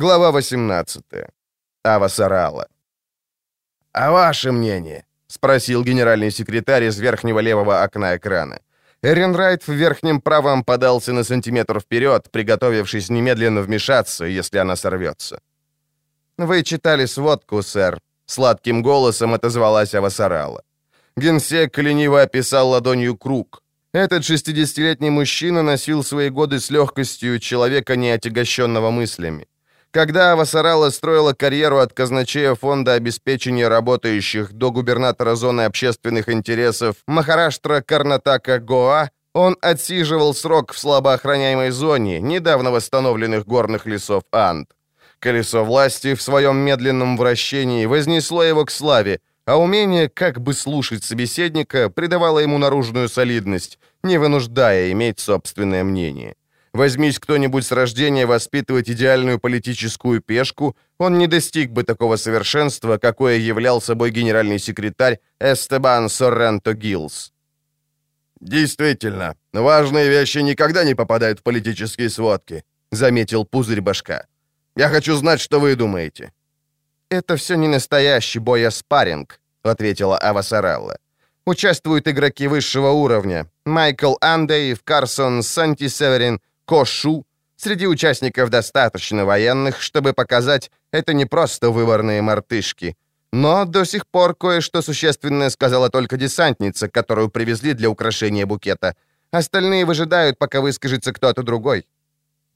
Глава 18. Ава Сарала. «А ваше мнение?» — спросил генеральный секретарь из верхнего левого окна экрана. Эренрайт в верхнем правом подался на сантиметр вперед, приготовившись немедленно вмешаться, если она сорвется. «Вы читали сводку, сэр», — сладким голосом отозвалась Авасарала. Генсек лениво описал ладонью круг. Этот шестидесятилетний мужчина носил свои годы с легкостью человека, не отягощенного мыслями. Когда Авасарала строила карьеру от казначея фонда обеспечения работающих до губернатора зоны общественных интересов Махараштра Карнатака Гоа, он отсиживал срок в слабоохраняемой зоне недавно восстановленных горных лесов Анд. Колесо власти в своем медленном вращении вознесло его к славе, а умение как бы слушать собеседника придавало ему наружную солидность, не вынуждая иметь собственное мнение. Возьмись кто-нибудь с рождения воспитывать идеальную политическую пешку, он не достиг бы такого совершенства, какое являл собой генеральный секретарь Эстебан Сорренто Гиллс. «Действительно, важные вещи никогда не попадают в политические сводки», — заметил Пузырь Башка. «Я хочу знать, что вы думаете». «Это все не настоящий бой, а спарринг», — ответила Ава Сарелла. «Участвуют игроки высшего уровня. Майкл Андеев, Карсон Санти Северин, Кошу. Среди участников достаточно военных, чтобы показать, это не просто выборные мартышки. Но до сих пор кое-что существенное сказала только десантница, которую привезли для украшения букета. Остальные выжидают, пока выскажется кто-то другой».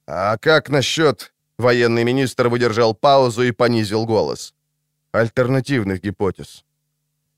«А как насчет...» Военный министр выдержал паузу и понизил голос. «Альтернативных гипотез».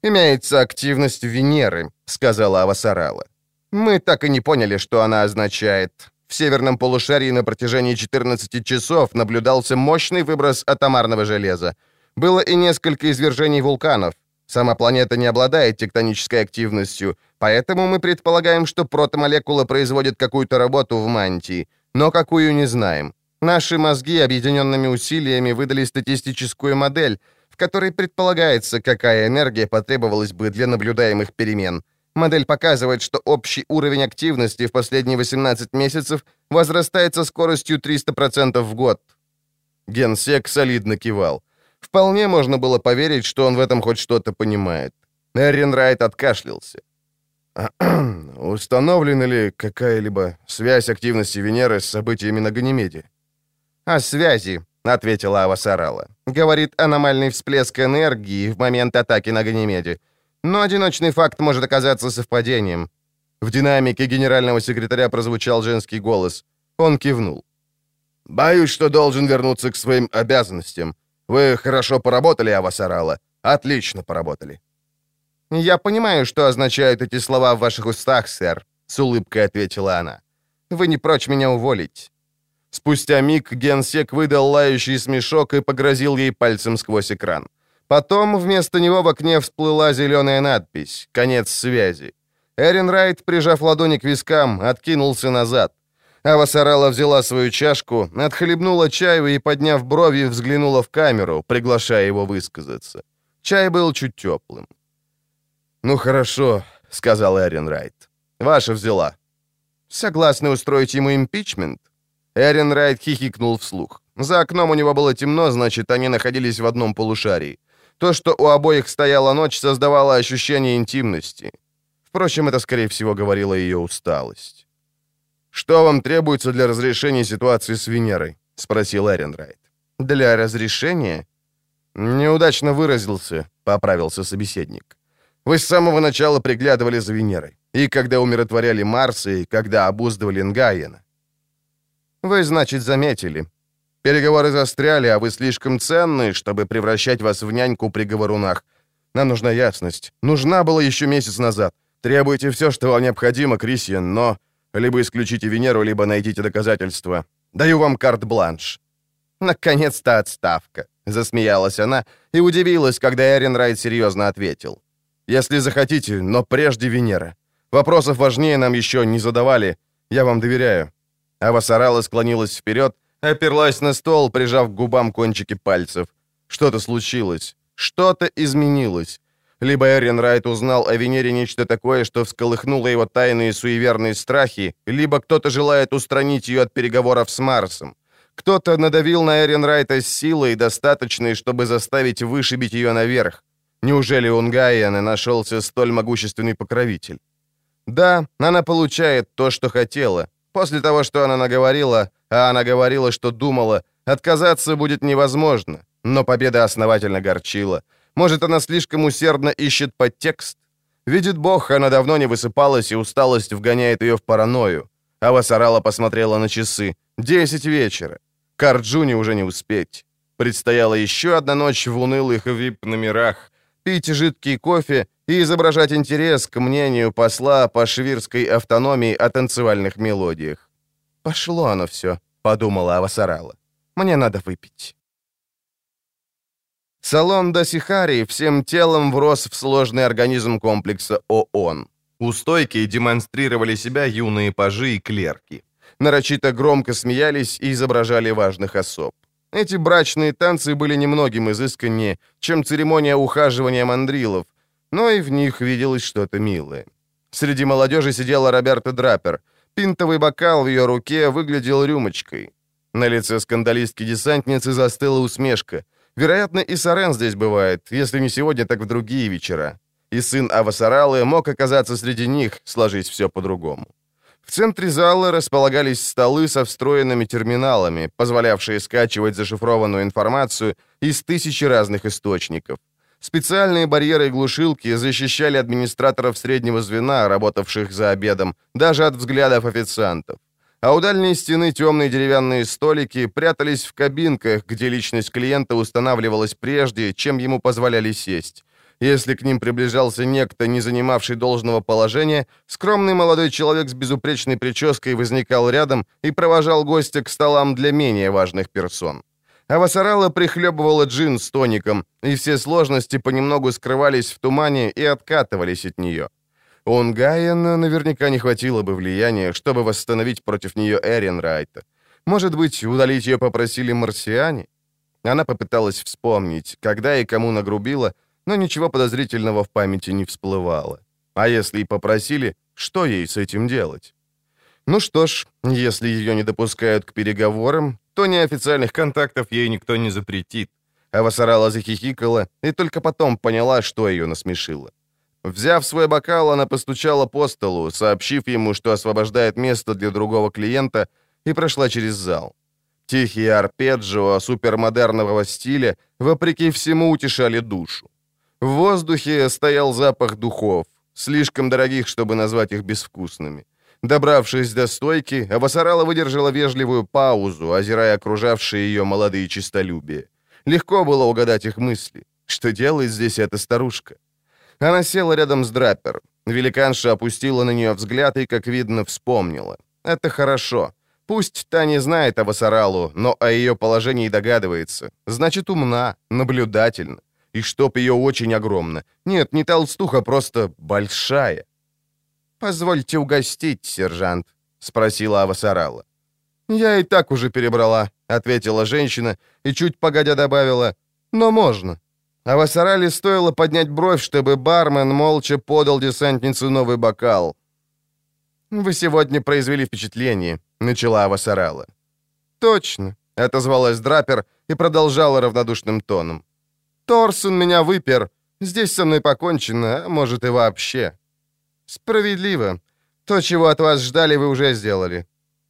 «Имеется активность Венеры», — сказала Авасарала. «Мы так и не поняли, что она означает. В северном полушарии на протяжении 14 часов наблюдался мощный выброс атомарного железа. Было и несколько извержений вулканов. Сама планета не обладает тектонической активностью, поэтому мы предполагаем, что протомолекула производит какую-то работу в мантии, но какую не знаем. Наши мозги объединенными усилиями выдали статистическую модель, в которой предполагается, какая энергия потребовалась бы для наблюдаемых перемен – Модель показывает, что общий уровень активности в последние 18 месяцев возрастает со скоростью 300% в год. Генсек солидно кивал. Вполне можно было поверить, что он в этом хоть что-то понимает. Эрин Райт откашлялся. Установлена ли какая-либо связь активности Венеры с событиями на Ганимеде? «О связи», — ответила Ава Сарала. «Говорит аномальный всплеск энергии в момент атаки на Ганимеде. Но одиночный факт может оказаться совпадением. В динамике генерального секретаря прозвучал женский голос. Он кивнул. «Боюсь, что должен вернуться к своим обязанностям. Вы хорошо поработали, Авасарала. Отлично поработали». «Я понимаю, что означают эти слова в ваших устах, сэр», — с улыбкой ответила она. «Вы не прочь меня уволить». Спустя миг генсек выдал лающий смешок и погрозил ей пальцем сквозь экран. Потом вместо него в окне всплыла зеленая надпись «Конец связи». Эрин Райт, прижав ладони к вискам, откинулся назад. Ава Сарала взяла свою чашку, отхлебнула чаю и, подняв брови, взглянула в камеру, приглашая его высказаться. Чай был чуть теплым. «Ну хорошо», — сказал Эрин Райт. «Ваша взяла». «Согласны устроить ему импичмент?» Эрин Райт хихикнул вслух. За окном у него было темно, значит, они находились в одном полушарии. То, что у обоих стояла ночь, создавало ощущение интимности. Впрочем, это, скорее всего, говорила ее усталость. «Что вам требуется для разрешения ситуации с Венерой?» — спросил Эренрайт. «Для разрешения?» «Неудачно выразился», — поправился собеседник. «Вы с самого начала приглядывали за Венерой. И когда умиротворяли Марса, и когда обуздывали Нгаена». «Вы, значит, заметили. Переговоры застряли, а вы слишком ценны, чтобы превращать вас в няньку при говорунах. Нам нужна ясность. Нужна была еще месяц назад. Требуйте все, что вам необходимо, Крисиан, но либо исключите Венеру, либо найдите доказательства. Даю вам карт-бланш». «Наконец-то отставка», — засмеялась она и удивилась, когда Эрин Райт серьезно ответил. «Если захотите, но прежде Венера. Вопросов важнее нам еще не задавали. Я вам доверяю». Ава Сарала склонилась вперед, Оперлась на стол, прижав к губам кончики пальцев. Что-то случилось. Что-то изменилось. Либо Эрин Райт узнал о Венере нечто такое, что всколыхнуло его тайные суеверные страхи, либо кто-то желает устранить ее от переговоров с Марсом. Кто-то надавил на Эрин Райта с силой, достаточной, чтобы заставить вышибить ее наверх. Неужели у Нгайена нашелся столь могущественный покровитель? Да, она получает то, что хотела. После того, что она наговорила, а она говорила, что думала, отказаться будет невозможно. Но победа основательно горчила. Может, она слишком усердно ищет подтекст? Видит Бог, она давно не высыпалась, и усталость вгоняет ее в паранойю. Ава Сарала посмотрела на часы. Десять вечера. К Арджуне уже не успеть. Предстояла еще одна ночь в унылых вип-номерах, пить жидкий кофе и изображать интерес к мнению посла по швирской автономии о танцевальных мелодиях. «Пошло оно все», — подумала Авасарала. «Мне надо выпить». Салон Досихари всем телом врос в сложный организм комплекса ООН. У демонстрировали себя юные пажи и клерки. Нарочито громко смеялись и изображали важных особ. Эти брачные танцы были немногим изысканнее, чем церемония ухаживания мандрилов, но и в них виделось что-то милое. Среди молодежи сидела Роберта Драпер. Пинтовый бокал в ее руке выглядел рюмочкой. На лице скандалистки-десантницы застыла усмешка — Вероятно, и Сарен здесь бывает, если не сегодня, так в другие вечера. И сын Авасаралы мог оказаться среди них, сложить все по-другому. В центре зала располагались столы со встроенными терминалами, позволявшие скачивать зашифрованную информацию из тысячи разных источников. Специальные барьеры и глушилки защищали администраторов среднего звена, работавших за обедом, даже от взглядов официантов а у дальней стены темные деревянные столики прятались в кабинках, где личность клиента устанавливалась прежде, чем ему позволяли сесть. Если к ним приближался некто, не занимавший должного положения, скромный молодой человек с безупречной прической возникал рядом и провожал гостя к столам для менее важных персон. А Вассарала прихлебывала джин с тоником, и все сложности понемногу скрывались в тумане и откатывались от нее. У Унгайена наверняка не хватило бы влияния, чтобы восстановить против нее Эрин Райта. Может быть, удалить ее попросили марсиане? Она попыталась вспомнить, когда и кому нагрубила, но ничего подозрительного в памяти не всплывало. А если и попросили, что ей с этим делать? Ну что ж, если ее не допускают к переговорам, то неофициальных контактов ей никто не запретит. А Вассарала захихикала и только потом поняла, что ее насмешило. Взяв свой бокал, она постучала по столу, сообщив ему, что освобождает место для другого клиента, и прошла через зал. Тихие арпеджио супермодерного стиля, вопреки всему, утешали душу. В воздухе стоял запах духов, слишком дорогих, чтобы назвать их безвкусными. Добравшись до стойки, Авасарала выдержала вежливую паузу, озирая окружавшие ее молодые чистолюбия. Легко было угадать их мысли. Что делает здесь эта старушка? Она села рядом с Драппер. Великанша опустила на нее взгляд и, как видно, вспомнила. Это хорошо. Пусть та не знает о Вассаралу, но о ее положении догадывается. Значит, умна, наблюдательна. И чтоб ее очень огромно. Нет, не толстуха, просто большая. «Позвольте угостить, сержант», — спросила Авасарала. «Я и так уже перебрала», — ответила женщина и чуть погодя добавила, «но можно». А Вассарали стоило поднять бровь, чтобы бармен молча подал десантнице новый бокал. «Вы сегодня произвели впечатление», — начала Авасарала. «Точно», — отозвалась Драпер и продолжала равнодушным тоном. «Торсон меня выпер. Здесь со мной покончено, а может и вообще». «Справедливо. То, чего от вас ждали, вы уже сделали».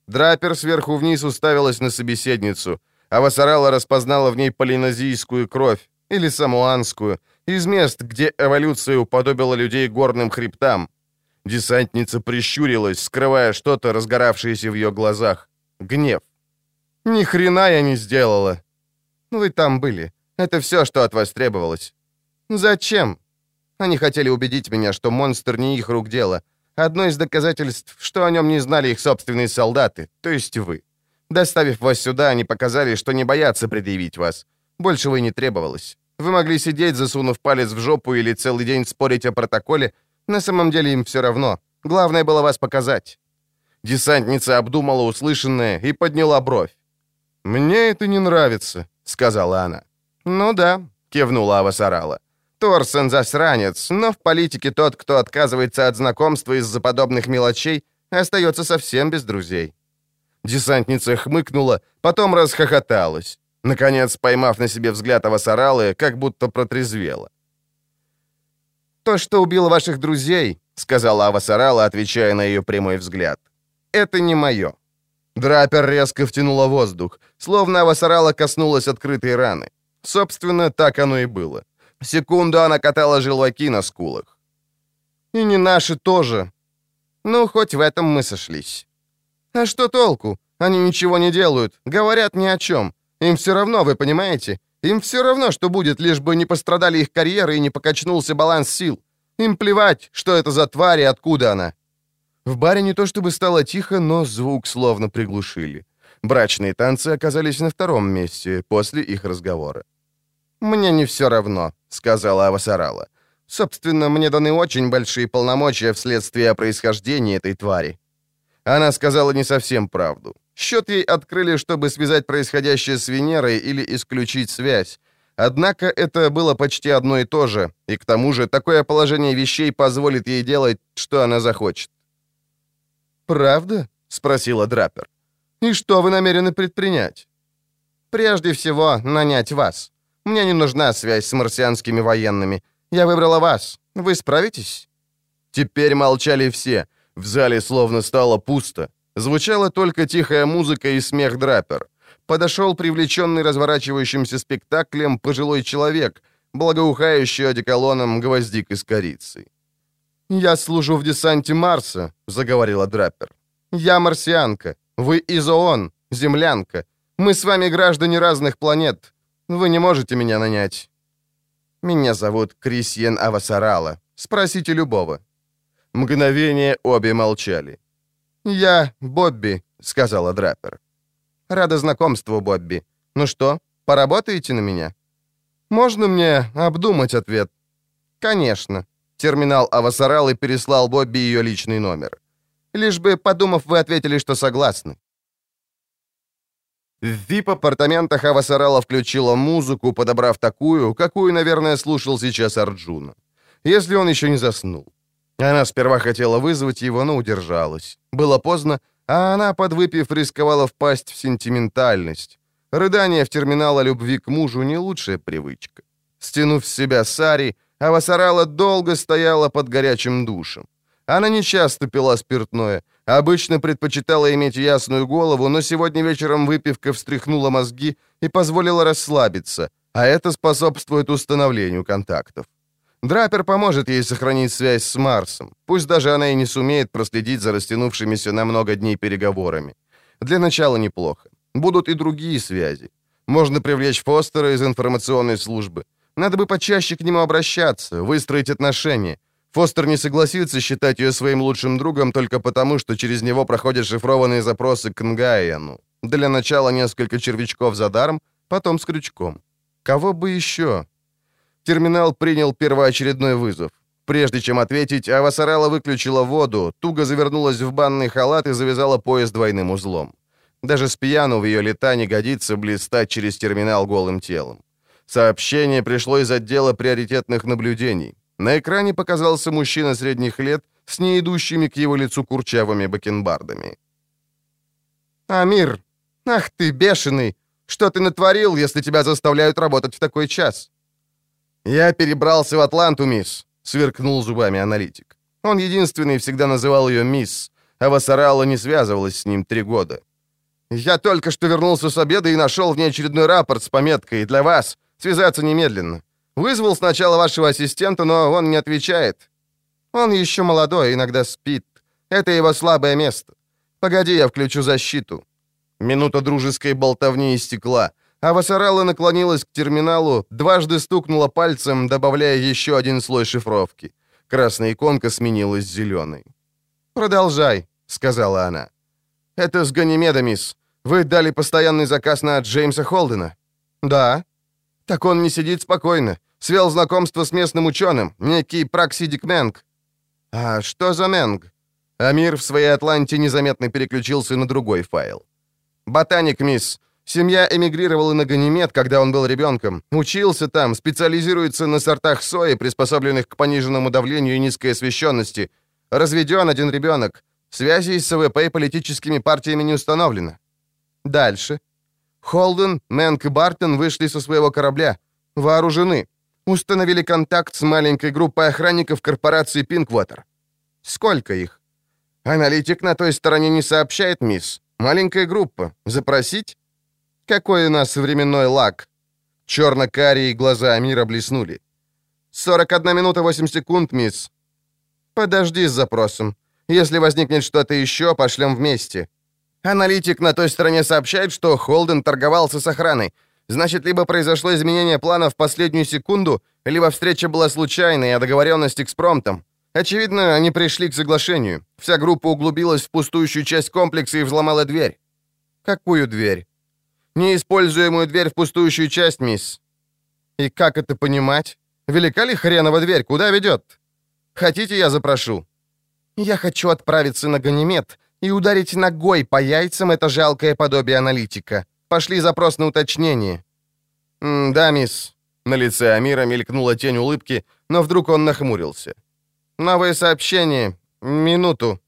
Драпер сверху вниз уставилась на собеседницу, а Вассарала распознала в ней полинезийскую кровь или самуанскую, из мест, где эволюция уподобила людей горным хребтам. Десантница прищурилась, скрывая что-то, разгоравшееся в ее глазах. Гнев. «Ни хрена я не сделала!» «Вы там были. Это все, что от вас требовалось». «Зачем?» Они хотели убедить меня, что монстр не их рук дело. Одно из доказательств, что о нем не знали их собственные солдаты, то есть вы. Доставив вас сюда, они показали, что не боятся предъявить вас. Большего и не требовалось. Вы могли сидеть, засунув палец в жопу или целый день спорить о протоколе. На самом деле им все равно. Главное было вас показать». Десантница обдумала услышанное и подняла бровь. «Мне это не нравится», — сказала она. «Ну да», — кивнула Авасарала. «Торсон засранец, но в политике тот, кто отказывается от знакомства из-за подобных мелочей, остается совсем без друзей». Десантница хмыкнула, потом расхохоталась. Наконец, поймав на себе взгляд Авасаралы, как будто протрезвела. «То, что убило ваших друзей», — сказала Авасарала, отвечая на ее прямой взгляд, — «это не мое». Драпер резко втянула воздух, словно Авасарала коснулась открытой раны. Собственно, так оно и было. Секунду она катала желваки на скулах. «И не наши тоже. Ну, хоть в этом мы сошлись». «А что толку? Они ничего не делают, говорят ни о чем. Им все равно, вы понимаете? Им все равно, что будет, лишь бы не пострадали их карьеры и не покачнулся баланс сил. Им плевать, что это за тварь и откуда она». В баре не то чтобы стало тихо, но звук словно приглушили. Брачные танцы оказались на втором месте после их разговора. «Мне не все равно», — сказала Авасарала. «Собственно, мне даны очень большие полномочия вследствие происхождения этой твари». Она сказала не совсем правду. Счет ей открыли, чтобы связать происходящее с Венерой или исключить связь. Однако это было почти одно и то же, и к тому же такое положение вещей позволит ей делать, что она захочет. «Правда?» — спросила Драпер. «И что вы намерены предпринять?» «Прежде всего, нанять вас. Мне не нужна связь с марсианскими военными. Я выбрала вас. Вы справитесь?» Теперь молчали все. В зале словно стало пусто. Звучала только тихая музыка и смех Драпер. Подошел привлеченный разворачивающимся спектаклем пожилой человек, благоухающий одеколоном гвоздик из корицы. «Я служу в десанте Марса», — заговорила Драппер. «Я марсианка. Вы из ООН, землянка. Мы с вами граждане разных планет. Вы не можете меня нанять». «Меня зовут Крисьен Авасарала. Спросите любого». Мгновение обе молчали. «Я Бобби», — сказала Драппер. «Рада знакомству, Бобби. Ну что, поработаете на меня?» «Можно мне обдумать ответ?» «Конечно», Терминал Авасарал и переслал Бобби ее личный номер. Лишь бы, подумав, вы ответили, что согласны. В VIP-апартаментах Авасарала включила музыку, подобрав такую, какую, наверное, слушал сейчас Арджуна. Если он еще не заснул. Она сперва хотела вызвать его, но удержалась. Было поздно, а она, подвыпив, рисковала впасть в сентиментальность. Рыдание в терминала любви к мужу — не лучшая привычка. Стянув с себя сари, Авасарала долго стояла под горячим душем. Она не часто пила спиртное, обычно предпочитала иметь ясную голову, но сегодня вечером выпивка встряхнула мозги и позволила расслабиться, а это способствует установлению контактов. Драпер поможет ей сохранить связь с Марсом, пусть даже она и не сумеет проследить за растянувшимися на много дней переговорами. Для начала неплохо. Будут и другие связи. Можно привлечь Фостера из информационной службы. Надо бы почаще к нему обращаться, выстроить отношения. Фостер не согласится считать ее своим лучшим другом только потому, что через него проходят шифрованные запросы к Нгаэну. Для начала несколько червячков за даром, потом с крючком. Кого бы еще? Терминал принял первоочередной вызов. Прежде чем ответить, Авасарала выключила воду, туго завернулась в банный халат и завязала пояс двойным узлом. Даже с пьяну в ее лета не годится блистать через терминал голым телом. Сообщение пришло из отдела приоритетных наблюдений. На экране показался мужчина средних лет с неидущими к его лицу курчавыми бакенбардами. «Амир, ах ты бешеный! Что ты натворил, если тебя заставляют работать в такой час?» «Я перебрался в Атланту, мисс», — сверкнул зубами аналитик. Он единственный всегда называл ее мисс, а Вассарала не связывалась с ним три года. «Я только что вернулся с обеда и нашел в ней очередной рапорт с пометкой «Для вас. Связаться немедленно. Вызвал сначала вашего ассистента, но он не отвечает. Он еще молодой, иногда спит. Это его слабое место. Погоди, я включу защиту». Минута дружеской болтовни истекла, а Вассарелла наклонилась к терминалу, дважды стукнула пальцем, добавляя еще один слой шифровки. Красная иконка сменилась зеленой. «Продолжай», — сказала она. «Это с Ганимеда, мисс. Вы дали постоянный заказ на Джеймса Холдена?» «Да». Так он не сидит спокойно. Свел знакомство с местным ученым, некий Праксидик Менг. А что за Менг? Амир в своей Атланте незаметно переключился на другой файл. «Ботаник, мисс. Семья эмигрировала на Ганимед, когда он был ребенком. Учился там, специализируется на сортах сои, приспособленных к пониженному давлению и низкой освещенности. Разведен один ребенок. Связи с АВП и политическими партиями не установлено. Дальше. Холден, Менг и Бартон вышли со своего корабля. Вооружены. Установили контакт с маленькой группой охранников корпорации Пинквотер. Сколько их? Аналитик на той стороне не сообщает, мисс. Маленькая группа. Запросить? Какой у нас временной лаг? Черно-карие глаза Амира блеснули. 41 минута 8 секунд, мисс. Подожди с запросом. Если возникнет что-то еще, пошлем вместе. Аналитик на той стороне сообщает, что Холден торговался с охраной. Значит, либо произошло изменение плана в последнюю секунду, либо встреча была случайной, а договоренность экспромтом. Очевидно, они пришли к соглашению. Вся группа углубилась в пустующую часть комплекса и взломала дверь. Какую дверь? Неиспользуемую дверь в пустующую часть, мисс. И как это понимать? Велика ли хренова дверь? Куда ведет? Хотите, я запрошу? Я хочу отправиться на Ганимед и ударить ногой по яйцам это жалкое подобие аналитика. Пошли запрос на уточнение. «Да, мисс». На лице Амира мелькнула тень улыбки, но вдруг он нахмурился. «Новое сообщение. Минуту».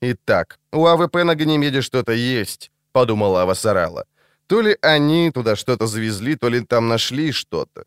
«Итак, у АВП на Ганимеде что-то есть», — подумала Авасарала. То ли они туда что-то завезли, то ли там нашли что-то.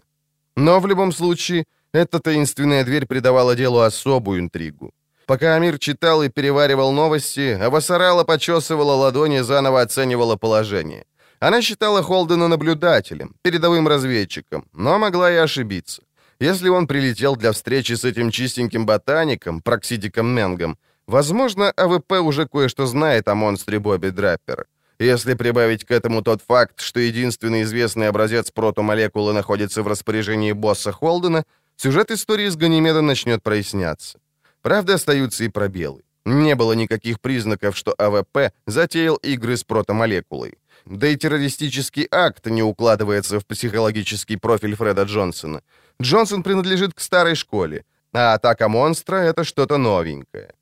Но в любом случае, эта таинственная дверь придавала делу особую интригу. Пока Амир читал и переваривал новости, Авасарала почесывала ладони, заново оценивала положение. Она считала Холдена наблюдателем, передовым разведчиком, но могла и ошибиться. Если он прилетел для встречи с этим чистеньким ботаником, Праксидиком Менгом, возможно, АВП уже кое-что знает о монстре Бобби Дрейпер. Если прибавить к этому тот факт, что единственный известный образец протомолекулы находится в распоряжении босса Холдена, сюжет истории с Ганимедом начнет проясняться. Правда, остаются и пробелы. Не было никаких признаков, что АВП затеял игры с протомолекулой. Да и террористический акт не укладывается в психологический профиль Фреда Джонсона. Джонсон принадлежит к старой школе, а атака монстра — это что-то новенькое.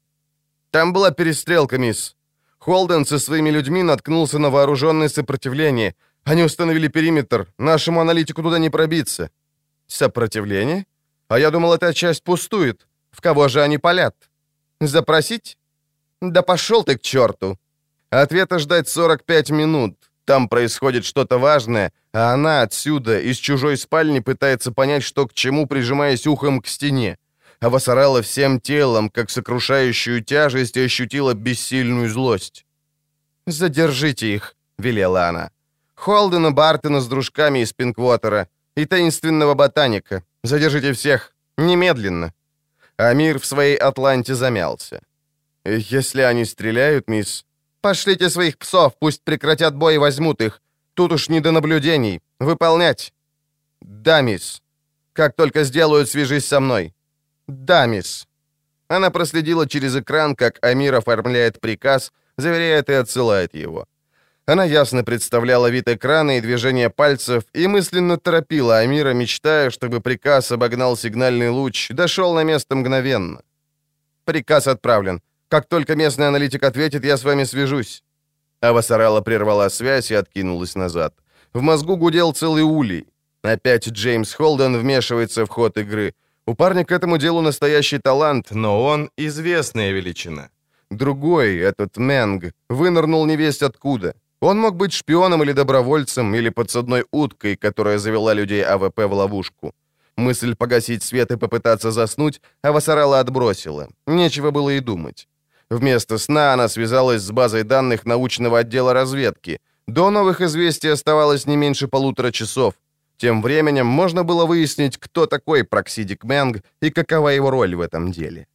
Там была перестрелка, мисс. Холден со своими людьми наткнулся на вооруженное сопротивление. Они установили периметр. Нашему аналитику туда не пробиться. Сопротивление? А я думал, эта часть пустует. В кого же они палят? Запросить? Да пошел ты к черту. Ответа ждать 45 минут. Там происходит что-то важное, а она отсюда, из чужой спальни, пытается понять, что к чему, прижимаясь ухом к стене. А Вассарала всем телом, как сокрушающую тяжесть, ощутила бессильную злость. «Задержите их», — велела она. «Холдена Бартона с дружками из Пинквотера и таинственного ботаника. Задержите всех. Немедленно». Амир в своей Атланте замялся. «Если они стреляют, мисс...» «Пошлите своих псов, пусть прекратят бой и возьмут их. Тут уж не до наблюдений. Выполнять». «Да, мисс. Как только сделают, свяжись со мной». «Да, мисс». Она проследила через экран, как Амир оформляет приказ, заверяет и отсылает его. Она ясно представляла вид экрана и движение пальцев и мысленно торопила Амира, мечтая, чтобы приказ обогнал сигнальный луч, дошел на место мгновенно. «Приказ отправлен. Как только местный аналитик ответит, я с вами свяжусь». Авасарала прервала связь и откинулась назад. В мозгу гудел целый улей. Опять Джеймс Холден вмешивается в ход игры. У парня к этому делу настоящий талант, но он известная величина. Другой, этот Менг, вынырнул невесть откуда. Он мог быть шпионом или добровольцем, или подсадной уткой, которая завела людей АВП в ловушку. Мысль погасить свет и попытаться заснуть Авасарала отбросила. Нечего было и думать. Вместо сна она связалась с базой данных научного отдела разведки. До новых известий оставалось не меньше полутора часов. Тем временем можно было выяснить, кто такой Проксидик Мэнг и какова его роль в этом деле.